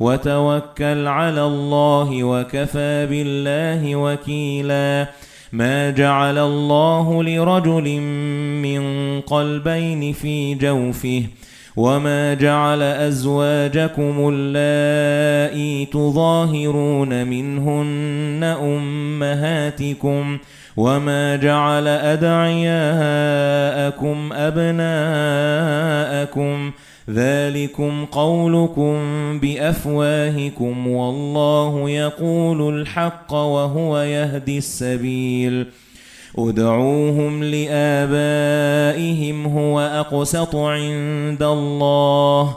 وتوكل على الله وكفى بالله وكيلا. ما جعل الله لرجل من قلبين في جوفه وما جعل أزواجكم اللائي تظاهرون منهن أمهاتكم وما جعل أدعياءكم أبناءكم ذَلِكُمْ قَوْلُكُمْ بِأَفْوَاهِكُمْ وَاللَّهُ يَقُولُ الْحَقَّ وَهُوَ يَهْدِي السَّبِيلَ ادْعُوهُمْ لِآبَائِهِمْ هُوَ أَقْسَطُ عِندَ اللَّهِ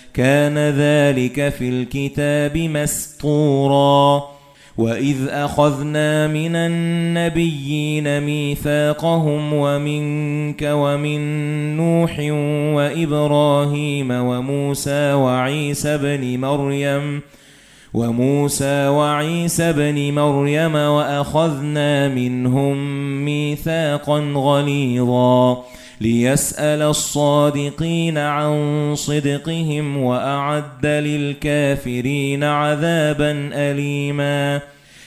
كَانَ ذَلِكَ فِي الْكِتَابِ مَسْطُورًا. وَإِذْ أَخَذْنَا مِنَ النَّبِيِّينَ مِيثَاقَهُمْ وَمِنكَ وَمِن نُّوحٍ وَإِبْرَاهِيمَ وَمُوسَى وَعِيسَى ابْنِ مَرْيَمَ وَمُوسَى وَعِيسَى ابْنِ مَرْيَمَ وَأَخَذْنَا مِنْهُم مِّيثَاقًا غَلِيظًا لِيَسْأَلَ الصَّادِقِينَ عَن صِدْقِهِمْ وَأَعَدَّ لِلْكَافِرِينَ عَذَابًا أَلِيمًا.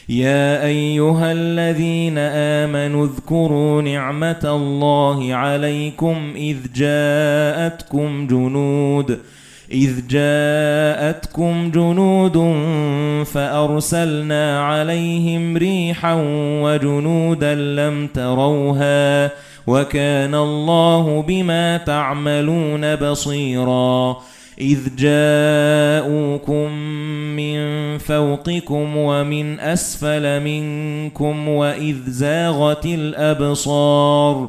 يَا أَيُّهَا الَّذِينَ آمَنُوا اذْكُرُوا نِعْمَةَ اللَّهِ عَلَيْكُمْ إِذْ جَاءَتْكُمْ جُنُودٌ إِذْ جَاءَتْكُمْ جُنُودٌ فَأَرْسَلْنَا عَلَيْهِمْ رِيحًا وَجُنُودًا لَّمْ تَرَوْهَا وَكَانَ اللَّهُ بِمَا تَعْمَلُونَ بَصِيرًا إِذْ جَاءُوكُم مِّن فَوْقِكُمْ وَمِنْ أَسْفَلَ مِنكُمْ وَإِذْ زَاغَتِ الْأَبْصَارُ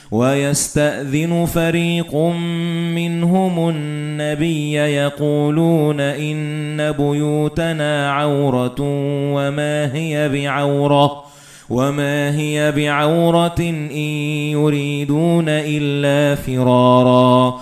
وَيَسْتَأْذِنُ فَرِيقٌ مِنْهُمُ النَّبِيَّ يَقُولُونَ إِنَّ بُيُوتَنَا عَوْرَةٌ وَمَا هِيَ بِعَوْرَةٍ وَمَا هِيَ بِعَوْرَةٍ إِن يُرِيدُونَ إِلَّا فِرَارًا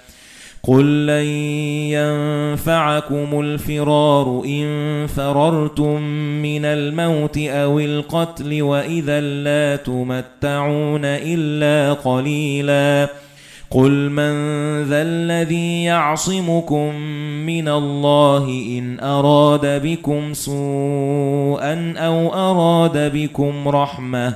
قُل لَّن يَنفَعَكُمُ الْفِرَارُ إِن فَرَرْتُم مِّنَ الْمَوْتِ أَوِ الْقَتْلِ وَإِذًا لَّا تُمَتَّعُونَ إِلَّا قَلِيلًا قُل مَّن ذَا الَّذِي يَعْصِمُكُم مِّنَ اللَّهِ إِنْ أَرَادَ بِكُمْ سُوءًا أَوْ أَرَادَ بِكُمْ رَحْمَةً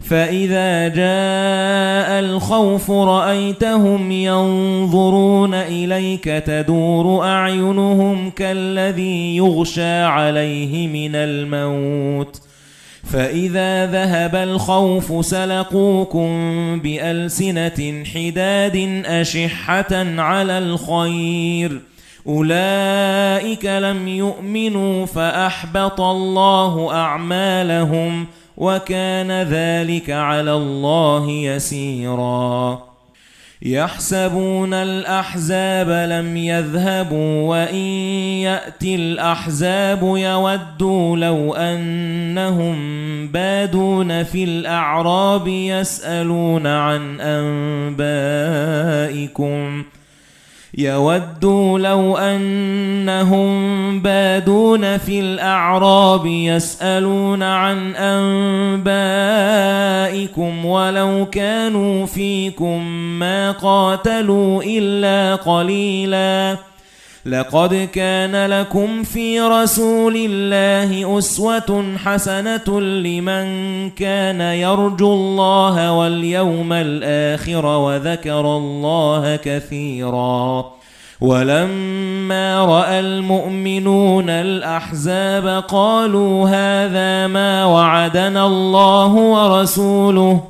فَإِذَا جَاءَ الْخَوْفُ رَأَيْتَهُمْ يَنظُرُونَ إِلَيْكَ تَدُورُ أَعْيُنُهُمْ كَالَّذِي يُغْشَى عَلَيْهِ مِنَ الْمَوْتِ فَإِذَا ذَهَبَ الْخَوْفُ سَلَقُوكُم بِأَلْسِنَةٍ حِدَادٍ أَشِحَّةً عَلَى الْخَيْرِ أُولَئِكَ لَمْ يُؤْمِنُوا فَأَحْبَطَ اللَّهُ أَعْمَالَهُمْ وَكَانَ ذَلِكَ عَلَى اللَّهِ يَسِيرًا. يَحْسَبُونَ الْأَحْزَابَ لَمْ يَذْهَبُوا وَإِن يَأْتِ الْأَحْزَابُ يَوَدُّوا لَوْ أَنَّهُمْ بَادُونَ فِي الْأَعْرَابِ يَسْأَلُونَ عَن أَنبَائِكُمْ. يَوَدُّوا لَوْ أَنَّهُمْ بَادُونَ فِي الْأَعْرَابِ يَسْأَلُونَ عَن أَنبَائِكُمْ وَلَوْ كَانُوا فِيكُم مَّا قَاتَلُوا إِلَّا قَلِيلًا لَقَدْ كَانَ لَكُمْ فِي رَسُولِ اللَّهِ أُسْوَةٌ حَسَنَةٌ لِمَن كَانَ يَرْجُو اللَّهَ وَالْيَوْمَ الْآخِرَ وَذَكَرَ اللَّهَ كَثِيرًا. وَلَمَّا رَأَى الْمُؤْمِنُونَ الْأَحْزَابَ قَالُوا هَذَا مَا وَعَدَنَا اللَّهُ وَرَسُولُهُ.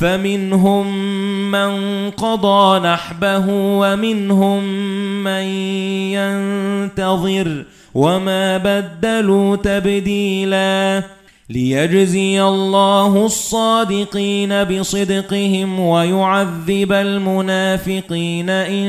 فَمِنْهُمْ مَنْ قَضَى نَحْبَهُ وَمِنْهُمْ مَنْ يَنْتَظِرُ وَمَا بَدَّلُوا تَبْدِيلًا لِيَجْزِيَ اللَّهُ الصَّادِقِينَ بِصِدْقِهِمْ وَيُعَذِّبَ الْمُنَافِقِينَ إِن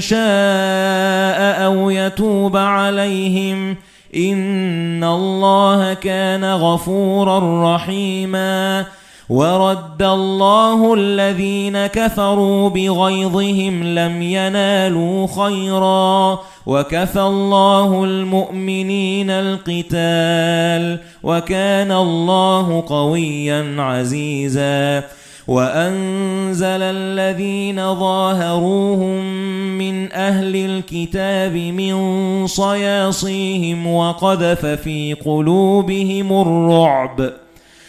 شَاءَ أَوْ يَتُوبَ عَلَيْهِمْ إِنَّ اللَّهَ كَانَ غَفُورًا رَّحِيمًا وَرَدَّ اللَّهُ الَّذِينَ كَفَرُوا بِغَيظِهِمْ لَمْ يَنَالُوا خَيْرًا وَكَفَى اللَّهُ الْمُؤْمِنِينَ الْقِتَالَ وَكَانَ اللَّهُ قَوِيًّا عَزِيزًا وَأَنزَلَ الَّذِينَ ظَاهَرُوهُم مِّنْ أَهْلِ الْكِتَابِ مِنْ صَيَاصِيهِمْ وَقَذَفَ فِي قُلُوبِهِمُ الرُّعْبَ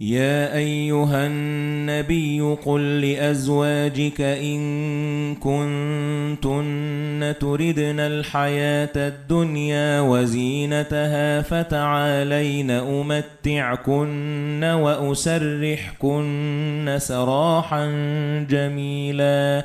يا أيها النبي قل لأزواجك إن كنتن تردن الحياة الدنيا وزينتها فتعالين أمتعكن وأسرحكن سراحا جميلا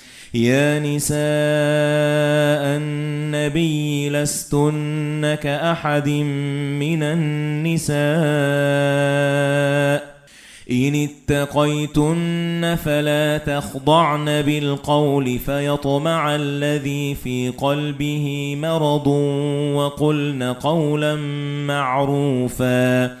يا نساء النبي لستن كأحد من النساء إن اتقيتن فلا تخضعن بالقول فيطمع الذي في قلبه مرض وقلن قولا معروفا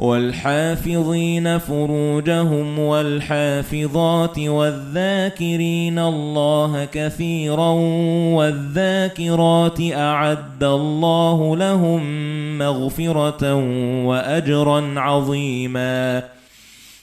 وَالْحَافِظِينَ فُرُوجَهُمْ وَالْحَافِظَاتِ وَالذَّاكِرِينَ اللَّهَ كَثِيرًا وَالذَّاكِرَاتِ أَعَدَّ اللَّهُ لَهُم مَّغْفِرَةً وَأَجْرًا عَظِيمًا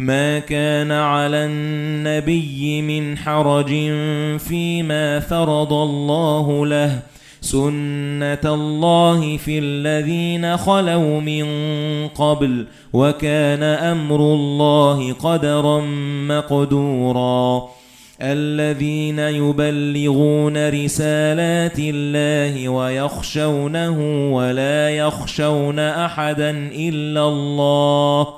مَا كَانَ عَلَى النَّبِيِّ مِنْ حَرَجٍ فِيمَا فَرَضَ اللَّهُ لَهُ. سُنَّةَ اللَّهِ فِي الَّذِينَ خَلَوْا مِن قَبْلُ وَكَانَ أَمْرُ اللَّهِ قَدَرًا مَّقْدُورًا. الَّذِينَ يُبَلِّغُونَ رِسَالَاتِ اللَّهِ وَيَخْشَوْنَهُ وَلَا يَخْشَوْنَ أَحَدًا إِلَّا اللَّهَ.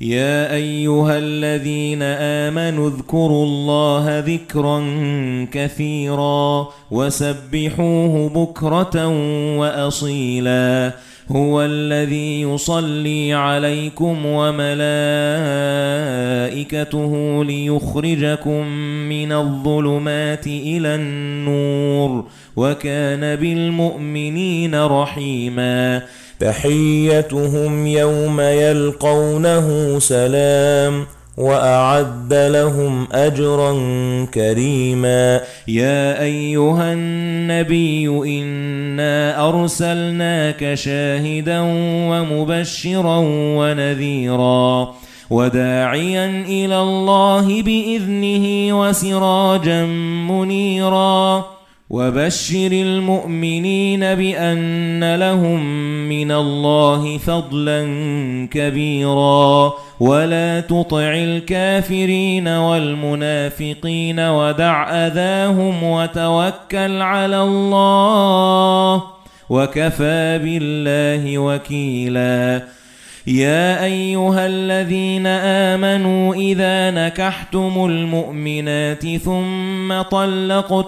يا أيها الذين آمنوا اذكروا الله ذكرا كثيرا وسبحوه بكرة وأصيلا هو الذي يصلي عليكم وملائكته ليخرجكم من الظلمات إلى النور وكان بالمؤمنين رحيما تَحِيَّتُهُمْ يَوْمَ يَلْقَوْنَهُ سَلَامٌ وَأَعَدَّ لَهُمْ أَجْرًا كَرِيمًا. يَا أَيُّهَا النَّبِيُّ إِنَّا أَرْسَلْنَاكَ شَاهِدًا وَمُبَشِّرًا وَنَذِيرًا وداعيا إلى الله بإذنه وسراجا منيرا. وبشر المؤمنين بأن لهم من الله فضلا كبيرا. ولا تطع الكافرين والمنافقين ودع أذاهم وتوكل على الله وكفى بالله وكيلاً. يا أيها الذين آمنوا إذا نكحتم المؤمنات ثم طلقتموهن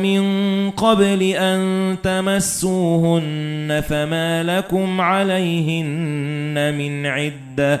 من قبل أن تمسوهن فما لكم عليهن من عدة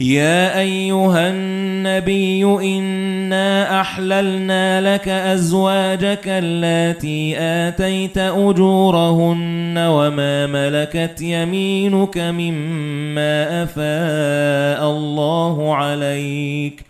يَا أَيُّهَا النَّبِيُّ إِنَّا أَحْلَلْنَا لَكَ أَزْوَاجَكَ اللَّاتِي آتَيْتَ أُجُورَهُنَّ وَمَا مَلَكَتْ يَمِينُكَ مِمَّا أَفَاءَ اللَّهُ عَلَيْكَ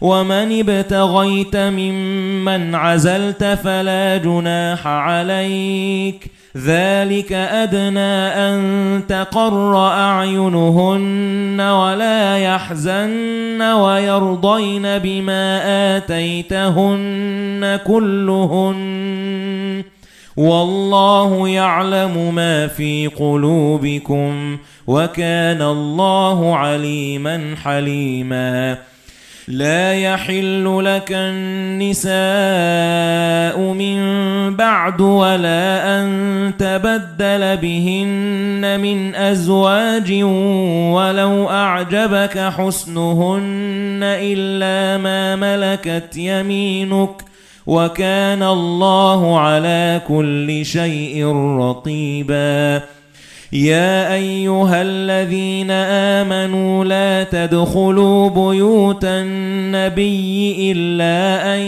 وَمَنِ ابْتَغَيْتَ مِمَّنْ عَزَلْتَ فَلَا جُنَاحَ عَلَيْكَ. ذَلِكَ أَدْنَى أَن تَقَرَّ أَعْيُنُهُنَّ وَلَا يَحْزَنَّ وَيَرْضَيْنَ بِمَا آتَيْتَهُنَّ كُلُّهُنَّ. وَاللَّهُ يَعْلَمُ مَا فِي قُلُوبِكُمْ وَكَانَ اللَّهُ عَلِيمًا حَلِيمًا. لا يحل لك النساء من بعد ولا أن تبدل بهن من أزواج ولو أعجبك حسنهن إلا ما ملكت يمينك وكان الله على كل شيء رقيباً يا أيها الذين آمنوا لا تدخلوا بيوت النبي إلا أن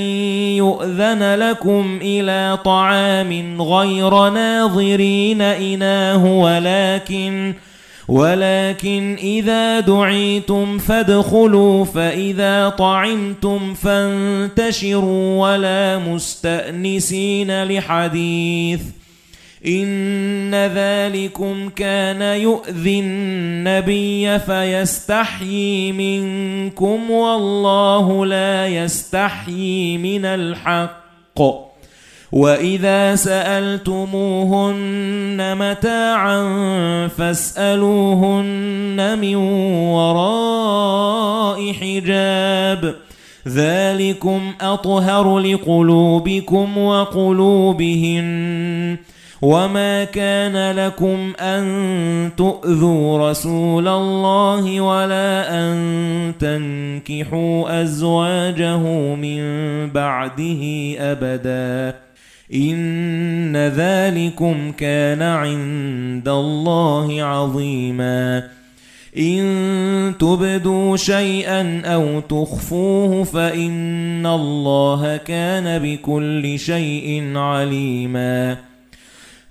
يؤذن لكم إلى طعام غير ناظرين إناه ولكن ولكن إذا دعيتم فادخلوا فإذا طعمتم فانتشروا ولا مستأنسين لحديث. إِنَّ ذَلِكُمْ كَانَ يُؤْذِي النَّبِيَّ فَيَسْتَحْيِي مِنكُمْ وَاللَّهُ لَا يَسْتَحْيِي مِنَ الْحَقِّ. وَإِذَا سَأَلْتُمُوهُنَّ مَتَاعًا فَاسْأَلُوهُنَّ مِنْ وَرَاءِ حِجَابٍ. ذَلِكُمْ أَطْهَرُ لِقُلُوبِكُمْ وَقُلُوبِهِنَّ. وَمَا كَانَ لَكُمْ أَن تُؤْذُوا رَسُولَ اللَّهِ وَلَا أَن تَنكِحُوا أَزْوَاجَهُ مِن بَعْدِهِ أَبَدًا إِنَّ ذَلِكُمْ كَانَ عِندَ اللَّهِ عَظِيمًا إِن تُبْدُوا شَيْئًا أَوْ تُخْفُوهُ فَإِنَّ اللَّهَ كَانَ بِكُلِّ شَيْءٍ عَلِيمًا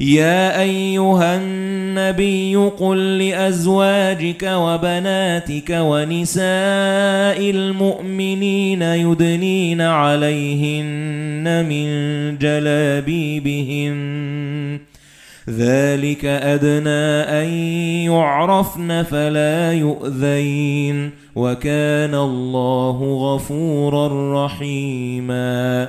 يا أيها النبي قل لأزواجك وبناتك ونساء المؤمنين يدنين عليهن من جلابيبهن. ذلك أدنى أن يعرفن فلا يؤذين. وكان الله غفورا رحيما.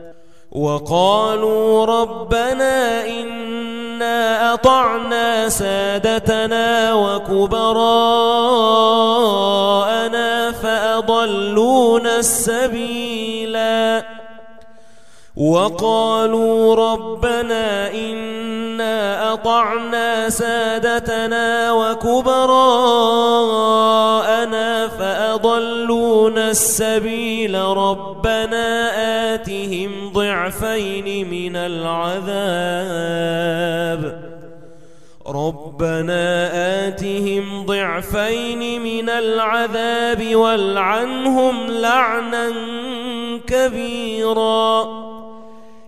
وقالوا ربنا إن إِنَّا أَطَعْنَا سَادَتَنَا وَكُبَرَاءَنَا فَأَضَلُّونَا السَّبِيلَا. وَقَالُوا رَبَّنَا إِنَّا أَطَعْنَا سَادَتَنَا وَكُبَرَاءَنَا فَأَضَلُّونَا السَّبِيلَ رَبَّنَا آتِهِمْ ضِعْفَيْنِ مِنَ الْعَذَابِ رَبَّنَا آتِهِمْ ضِعْفَيْنِ مِنَ الْعَذَابِ وَالْعَنْهُمْ لَعْنًا كَبِيرًا